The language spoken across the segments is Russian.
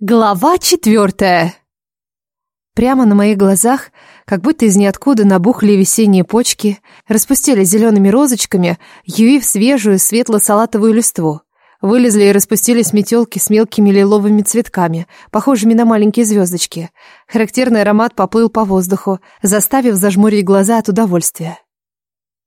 Глава четвертая. Прямо на моих глазах, как будто из ниоткуда набухли весенние почки, распустились зелеными розочками, явив свежую светло-салатовую листву. Вылезли и распустились метелки с мелкими лиловыми цветками, похожими на маленькие звездочки. Характерный аромат поплыл по воздуху, заставив зажмурить глаза от удовольствия.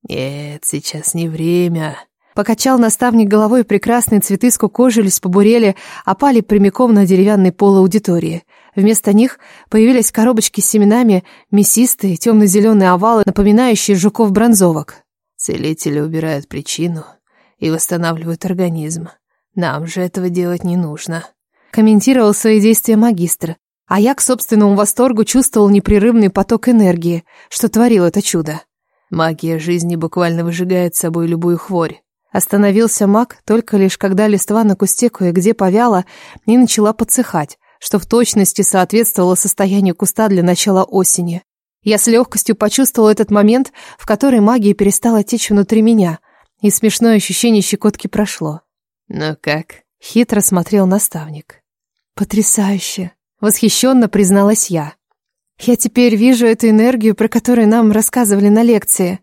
«Нет, сейчас не время», Покачал наставник головой, прекрасные цветы скукожились, побурели, опали прямиком на деревянный пол аудитории. Вместо них появились коробочки с семенами, мясистые, темно-зеленые овалы, напоминающие жуков-бронзовок. Целители убирают причину и восстанавливают организм. Нам же этого делать не нужно. Комментировал свои действия магистр, а я к собственному восторгу чувствовал непрерывный поток энергии, что творил это чудо. Магия жизни буквально выжигает собой любую хворь. Остановился маг только лишь когда листва на кусте кое-где повяла и начала подсыхать, что в точности соответствовало состоянию куста для начала осени. Я с легкостью почувствовала этот момент, в который магия перестала течь внутри меня, и смешное ощущение щекотки прошло. «Ну как?» — хитро смотрел наставник. «Потрясающе!» — восхищенно призналась я. «Я теперь вижу эту энергию, про которую нам рассказывали на лекции».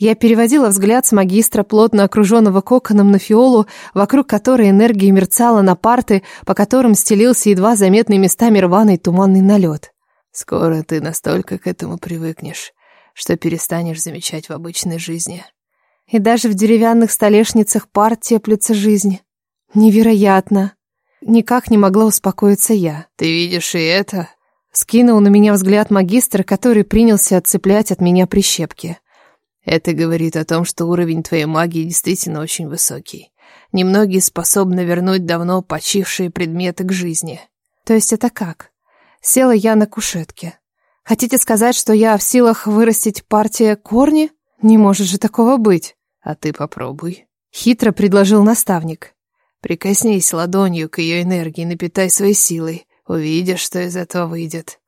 Я переводила взгляд с магистра, плотно окруженного коконом на фиолу, вокруг которой энергия мерцала на парты, по которым стелился едва заметный местами рваный туманный налет. «Скоро ты настолько к этому привыкнешь, что перестанешь замечать в обычной жизни». И даже в деревянных столешницах пар теплится жизнь. Невероятно. Никак не могла успокоиться я. «Ты видишь и это?» Скинул на меня взгляд магистр, который принялся отцеплять от меня прищепки. Это говорит о том, что уровень твоей магии действительно очень высокий. Немногие способны вернуть давно почившие предметы к жизни. То есть это как? Села я на кушетке. Хотите сказать, что я в силах вырастить партия корни? Не может же такого быть. А ты попробуй. Хитро предложил наставник. Прикоснись ладонью к ее энергии, напитай своей силой. Увидишь, что из этого выйдет.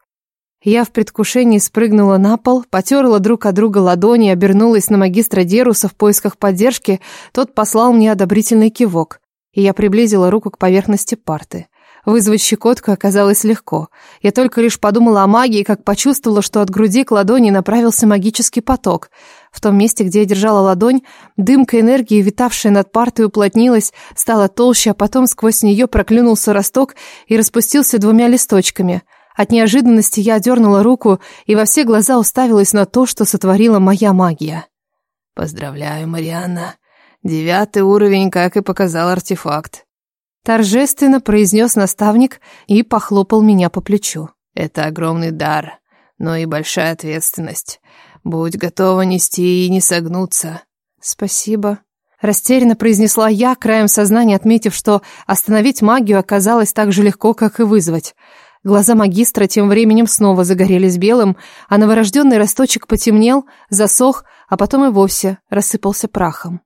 Я в предвкушении спрыгнула на пол, потерла друг от друга ладони, обернулась на магистра Деруса в поисках поддержки. Тот послал мне одобрительный кивок, и я приблизила руку к поверхности парты. Вызвать щекотку оказалось легко. Я только лишь подумала о магии, как почувствовала, что от груди к ладони направился магический поток. В том месте, где я держала ладонь, дымка энергии, витавшая над партой, уплотнилась, стала толще, а потом сквозь нее проклюнулся росток и распустился двумя листочками — от неожиданности я дернула руку и во все глаза уставилась на то, что сотворила моя магия. «Поздравляю, Марианна. Девятый уровень, как и показал артефакт». Торжественно произнес наставник и похлопал меня по плечу. «Это огромный дар, но и большая ответственность. Будь готова нести и не согнуться». «Спасибо», Растерянно произнесла я, краем сознания отметив, что остановить магию оказалось так же легко, как и вызвать. Глаза магистра тем временем снова загорелись белым, а новорожденный росточек потемнел, засох, а потом и вовсе рассыпался прахом.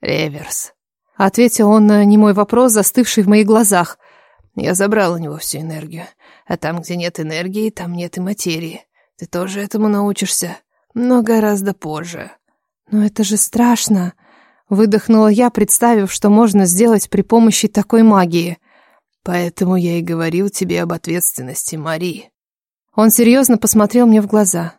«Реверс», — ответил он на немой вопрос, застывший в моих глазах. «Я забрал у него всю энергию, а там, где нет энергии, там нет и материи. Ты тоже этому научишься, но гораздо позже». «Но это же страшно!» — выдохнула я, представив, что можно сделать при помощи такой магии. Поэтому я и говорил тебе об ответственности, Мари. Он серьезно посмотрел мне в глаза.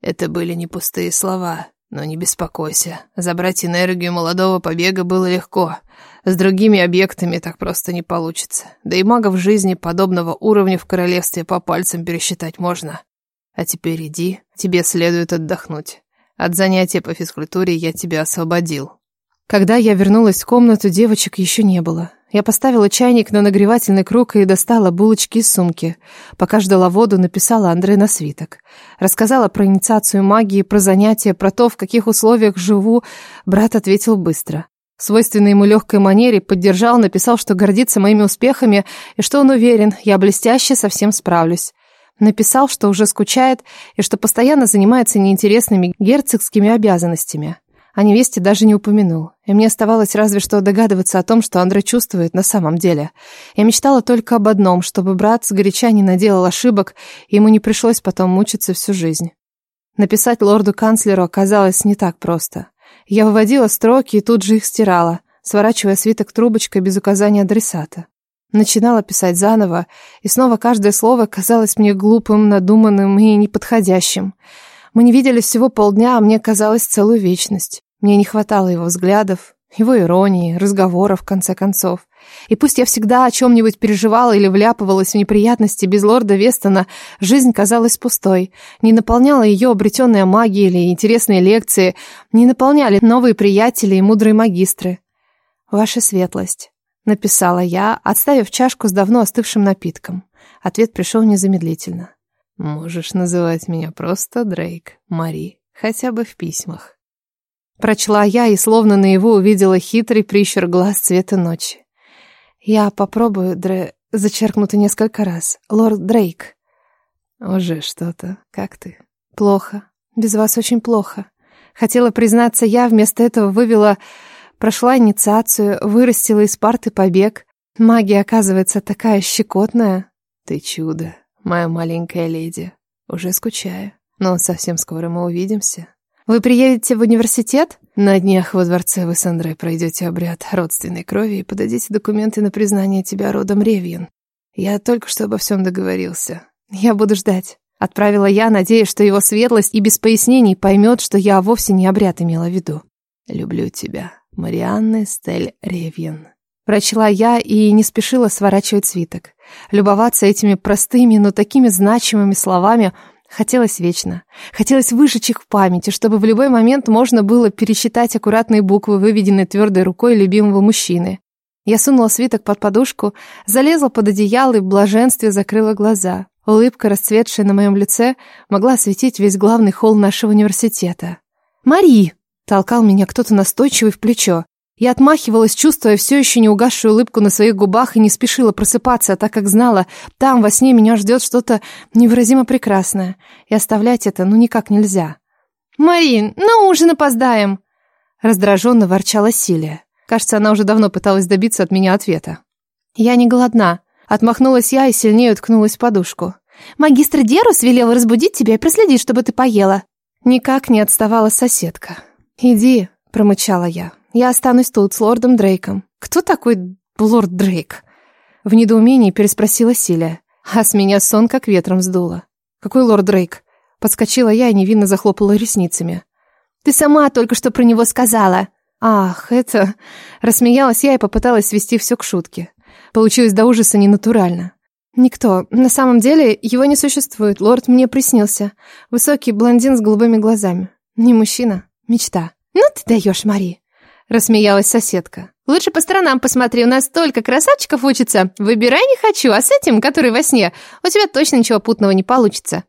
Это были не пустые слова, но не беспокойся. Забрать энергию молодого побега было легко. С другими объектами так просто не получится. Да и магов жизни подобного уровня в королевстве по пальцам пересчитать можно. А теперь иди, тебе следует отдохнуть. От занятия по физкультуре я тебя освободил. Когда я вернулась в комнату, девочек еще не было. Я поставила чайник на нагревательный круг и достала булочки из сумки. Пока ждала воду, написала Андре на свиток. Рассказала про инициацию магии, про занятия, про то, в каких условиях живу. Брат ответил быстро. Свойственной ему легкой манере поддержал, написал, что гордится моими успехами и что он уверен, я блестяще совсем справлюсь. Написал, что уже скучает и что постоянно занимается неинтересными герцогскими обязанностями. О невесте даже не упомянул, и мне оставалось разве что догадываться о том, что Андре чувствует на самом деле. Я мечтала только об одном, чтобы брат сгоряча не наделал ошибок, и ему не пришлось потом мучиться всю жизнь. Написать лорду-канцлеру оказалось не так просто. Я выводила строки и тут же их стирала, сворачивая свиток трубочкой без указания адресата. Начинала писать заново, и снова каждое слово казалось мне глупым, надуманным и неподходящим. Мы не виделись всего полдня, а мне казалось целую вечность. Мне не хватало его взглядов, его иронии, разговоров, в конце концов. И пусть я всегда о чем-нибудь переживала или вляпывалась в неприятности без лорда Вестона, жизнь казалась пустой. Не наполняла ее обретенная магия или интересные лекции, не наполняли новые приятели и мудрые магистры. «Ваша светлость», — написала я, отставив чашку с давно остывшим напитком. Ответ пришел незамедлительно. «Можешь называть меня просто Дрейк, Мари, хотя бы в письмах». Прочла я и словно наяву увидела хитрый прищур глаз цвета ночи. Я попробую, Дре... Зачеркнуто несколько раз. Лорд Дрейк. Уже что-то. Как ты? Плохо. Без вас очень плохо. Хотела признаться я, вместо этого вывела... Прошла инициацию, вырастила из парты побег. Магия, оказывается, такая щекотная. Ты чудо, моя маленькая леди. Уже скучаю. Но совсем скоро мы увидимся. Вы приедете в университет? На днях во дворце вы с Андре пройдете обряд родственной крови и подадите документы на признание тебя родом Ревьен. Я только что обо всем договорился. Я буду ждать. Отправила я, надеясь, что его светлость и без пояснений поймет, что я вовсе не обряд имела в виду. Люблю тебя, Марианна Стель Ревьен. Прочла я и не спешила сворачивать свиток. Любоваться этими простыми, но такими значимыми словами – Хотелось вечно. Хотелось выжечь их в памяти, чтобы в любой момент можно было пересчитать аккуратные буквы, выведенные твердой рукой любимого мужчины. Я сунула свиток под подушку, залезла под одеяло и в блаженстве закрыла глаза. Улыбка, расцветшая на моем лице, могла осветить весь главный холл нашего университета. «Мари!» — толкал меня кто-то настойчивый в плечо. Я отмахивалась, чувствуя все еще не угасшую улыбку на своих губах и не спешила просыпаться, так как знала, там во сне меня ждет что-то невыразимо прекрасное, и оставлять это ну никак нельзя. «Марин, на ужин опоздаем!» Раздраженно ворчала Силия. Кажется, она уже давно пыталась добиться от меня ответа. «Я не голодна», — отмахнулась я и сильнее уткнулась в подушку. «Магистр Дерус велел разбудить тебя и проследить, чтобы ты поела». Никак не отставала соседка. «Иди», — промычала я. Я останусь тут с лордом Дрейком. Кто такой лорд Дрейк? В недоумении переспросила Силия. А с меня сон как ветром сдуло. Какой лорд Дрейк? Подскочила я и невинно захлопала ресницами. Ты сама только что про него сказала. Ах, это... Рассмеялась я и попыталась свести все к шутке. Получилось до ужаса ненатурально. Никто. На самом деле его не существует. Лорд мне приснился. Высокий блондин с голубыми глазами. Не мужчина. Мечта. Ну ты даешь, Мари. Рассмеялась соседка. Лучше по сторонам посмотри, у нас столько красавчиков учится. Выбирай не хочу, а с этим, который во сне, у тебя точно ничего путного не получится.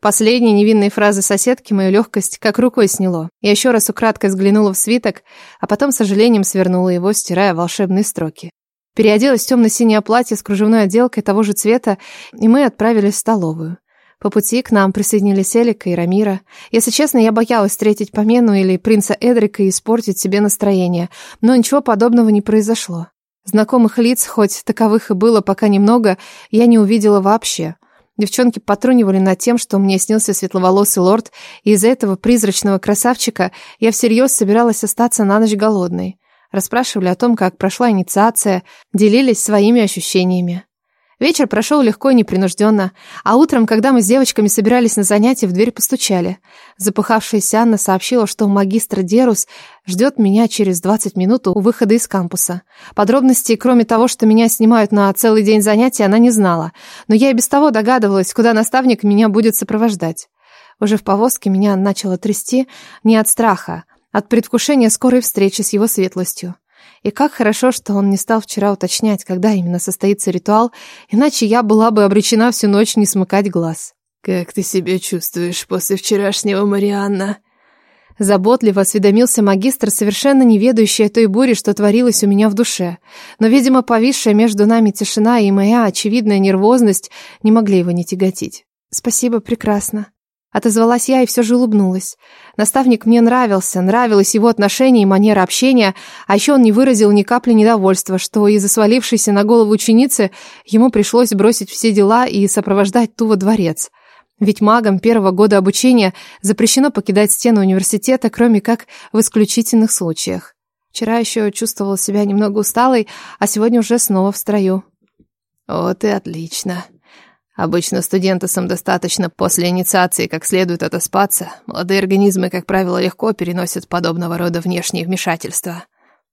Последние невинные фразы соседки мою легкость как рукой сняло. Я еще раз украдкой взглянула в свиток, а потом с сожалением свернула его, стирая волшебные строки. Переоделась в темно-синее платье с кружевной отделкой того же цвета, и мы отправились в столовую. По пути к нам присоединились Элика и Рамира. Если честно, я боялась встретить Помену или принца Эдрика и испортить себе настроение, но ничего подобного не произошло. Знакомых лиц, хоть таковых и было пока немного, я не увидела вообще. Девчонки потрунивали над тем, что мне снился светловолосый лорд, и из-за этого призрачного красавчика я всерьез собиралась остаться на ночь голодной. Расспрашивали о том, как прошла инициация, делились своими ощущениями. Вечер прошел легко и непринужденно, а утром, когда мы с девочками собирались на занятия, в дверь постучали. Запыхавшаяся Анна сообщила, что магистр Дерус ждет меня через 20 минут у выхода из кампуса. Подробностей, кроме того, что меня снимают на целый день занятий, она не знала, но я и без того догадывалась, куда наставник меня будет сопровождать. Уже в повозке меня начало трясти не от страха, от предвкушения скорой встречи с его светлостью. И как хорошо, что он не стал вчера уточнять, когда именно состоится ритуал, иначе я была бы обречена всю ночь не смыкать глаз. «Как ты себя чувствуешь после вчерашнего, Марианна?» Заботливо осведомился магистр, совершенно не ведающий о той буре, что творилось у меня в душе. Но, видимо, повисшая между нами тишина и моя очевидная нервозность не могли его не тяготить. «Спасибо, прекрасно», Отозвалась я и все же улыбнулась. Наставник мне нравился, нравилось его отношение и манера общения, а еще он не выразил ни капли недовольства, что из-за свалившейся на голову ученицы ему пришлось бросить все дела и сопровождать ту во дворец. Ведь магам первого года обучения запрещено покидать стены университета, кроме как в исключительных случаях. Вчера еще чувствовала себя немного усталой, а сегодня уже снова в строю. Вот и отлично. Обычно студентам достаточно после инициации как следует отоспаться. Молодые организмы, как правило, легко переносят подобного рода внешние вмешательства.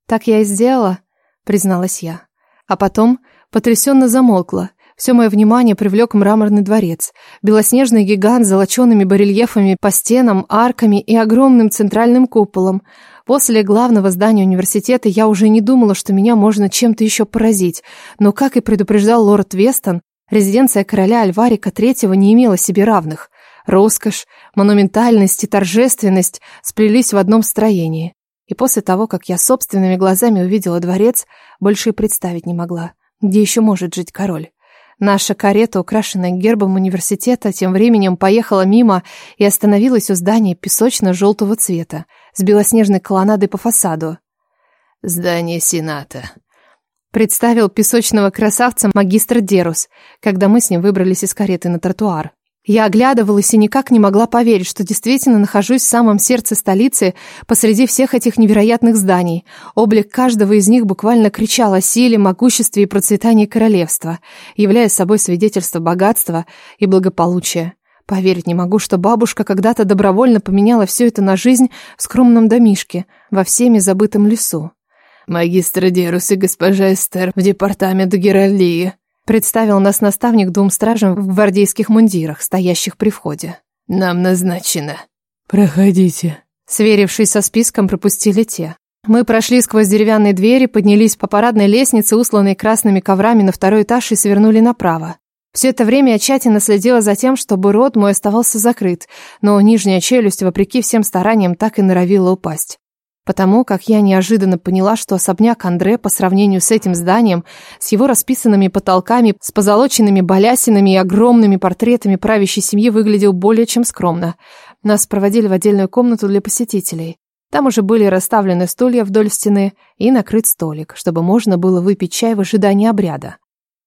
Так я и сделала, призналась я. А потом потрясенно замолкла. Все мое внимание привлек мраморный дворец. Белоснежный гигант с золочеными барельефами по стенам, арками и огромным центральным куполом. После главного здания университета я уже не думала, что меня можно чем-то еще поразить. Но, как и предупреждал лорд Вестон, резиденция короля Альварика III не имела себе равных. Роскошь, монументальность и торжественность сплелись в одном строении. И после того, как я собственными глазами увидела дворец, больше и представить не могла, где еще может жить король. Наша карета, украшенная гербом университета, тем временем поехала мимо и остановилась у здания песочно-желтого цвета с белоснежной колоннадой по фасаду. «Здание Сената», — представил песочного красавца магистр Дерус, когда мы с ним выбрались из кареты на тротуар. Я оглядывалась и никак не могла поверить, что действительно нахожусь в самом сердце столицы, посреди всех этих невероятных зданий. Облик каждого из них буквально кричал о силе, могуществе и процветании королевства, являя собой свидетельство богатства и благополучия. Поверить не могу, что бабушка когда-то добровольно поменяла все это на жизнь в скромном домишке, во всеми забытом лесу. «Магистр Дерус и госпожа Эстер в департамент Геральдии», Представил нас наставник двум стражам в гвардейских мундирах, стоящих при входе. «Нам назначено». «Проходите». Сверившись со списком, пропустили те. Мы прошли сквозь деревянные двери, поднялись по парадной лестнице, усланной красными коврами на второй этаж и свернули направо. Все это время я тщательно следила за тем, чтобы рот мой оставался закрыт, но нижняя челюсть, вопреки всем стараниям, так и норовила упасть. Потому как я неожиданно поняла, что особняк Андре по сравнению с этим зданием, с его расписанными потолками, с позолоченными балясинами и огромными портретами правящей семьи выглядел более чем скромно. Нас проводили в отдельную комнату для посетителей. Там уже были расставлены стулья вдоль стены и накрыт столик, чтобы можно было выпить чай в ожидании обряда.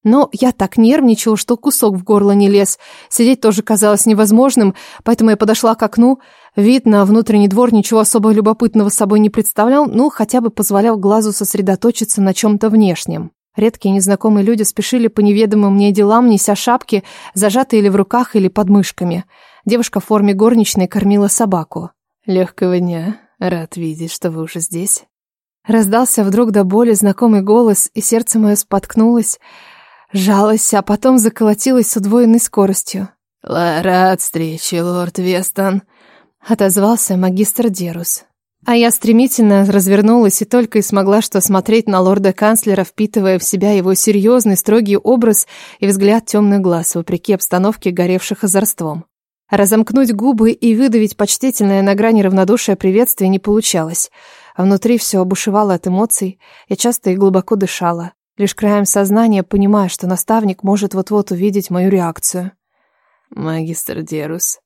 Но я так нервничала, что кусок в горло не лез. Сидеть тоже казалось невозможным, поэтому я подошла к окну. Вид на внутренний двор ничего особо любопытного собой не представлял, ну, хотя бы позволял глазу сосредоточиться на чем-то внешнем. Редкие незнакомые люди спешили по неведомым мне делам, неся шапки, зажатые или в руках, или под мышками. Девушка в форме горничной кормила собаку. «Легкого дня. Рад видеть, что вы уже здесь». Раздался вдруг до боли знакомый голос, и сердце мое споткнулось жалась, а потом заколотилась с удвоенной скоростью. «Рад встрече, лорд Вестон», — отозвался магистр Дерус. А я стремительно развернулась и только и смогла что смотреть на лорда-канцлера, впитывая в себя его серьезный, строгий образ и взгляд темных глаз, вопреки обстановке, горевших озорством. Разомкнуть губы и выдавить почтительное на грани равнодушия приветствие не получалось, а внутри все обушевало от эмоций, я часто и глубоко дышала лишь краем сознания понимая, что наставник может вот-вот увидеть мою реакцию. «Магистр Дерус».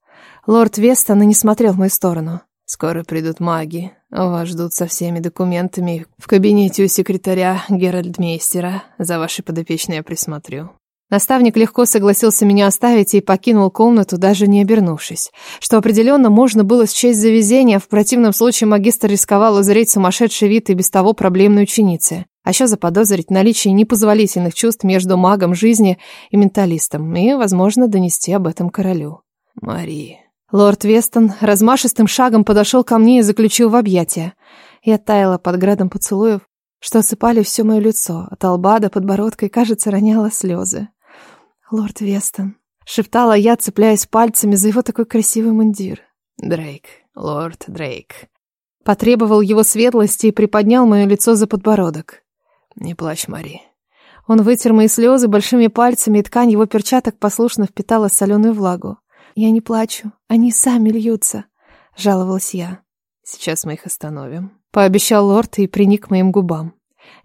Лорд Вестон и не смотрел в мою сторону. «Скоро придут маги. Вас ждут со всеми документами в кабинете у секретаря Геральдмейстера. За вашей подопечной я присмотрю». Наставник легко согласился меня оставить и покинул комнату, даже не обернувшись. Что определенно можно было счесть за везение, в противном случае магистр рисковал узреть сумасшедший вид и без того проблемной ученицы. А еще заподозрить наличие непозволительных чувств между магом жизни и менталистом, и, возможно, донести об этом королю. Мари. Лорд Вестон размашистым шагом подошел ко мне и заключил в объятия. Я таяла под градом поцелуев, что осыпали все мое лицо, от лба до подбородка и, кажется, роняла слезы. «Лорд Вестон», — шептала я, цепляясь пальцами за его такой красивый мундир. «Дрейк, лорд Дрейк». Потребовал его светлости и приподнял мое лицо за подбородок. «Не плачь, Мари». Он вытер мои слезы большими пальцами, и ткань его перчаток послушно впитала соленую влагу. «Я не плачу, они сами льются», — жаловалась я. «Сейчас мы их остановим», — пообещал лорд и приник к моим губам.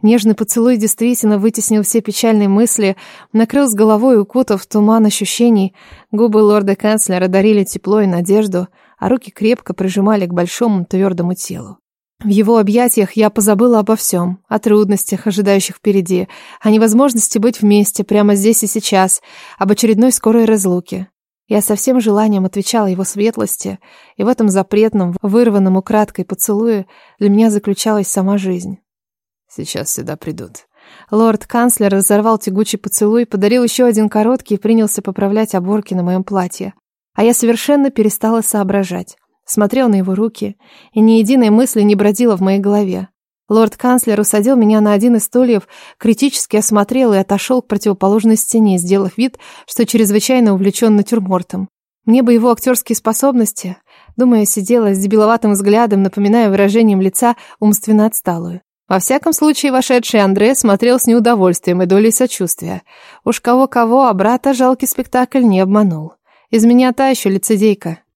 Нежный поцелуй действительно вытеснил все печальные мысли, накрыл с головой, укутав туман ощущений. Губы лорда-канцлера дарили тепло и надежду, а руки крепко прижимали к большому твердому телу. В его объятиях я позабыла обо всем, о трудностях, ожидающих впереди, о невозможности быть вместе прямо здесь и сейчас, об очередной скорой разлуке. Я со всем желанием отвечала его светлости, и в этом запретном, вырванном украдкой поцелуе для меня заключалась сама жизнь. Сейчас сюда придут. Лорд-канцлер разорвал тягучий поцелуй, подарил еще один короткий и принялся поправлять оборки на моем платье. А я совершенно перестала соображать. Смотрел на его руки, и ни единой мысли не бродило в моей голове. Лорд-канцлер усадил меня на один из стульев, критически осмотрел и отошел к противоположной стене, сделав вид, что чрезвычайно увлечен натюрмортом. Мне бы его актерские способности. Думаю, сидела с дебиловатым взглядом, напоминая выражением лица умственно отсталую. Во всяком случае, вошедший Андре смотрел с неудовольствием и долей сочувствия. Уж кого-кого, а брата жалкий спектакль не обманул. Из меня та еще лицедейка.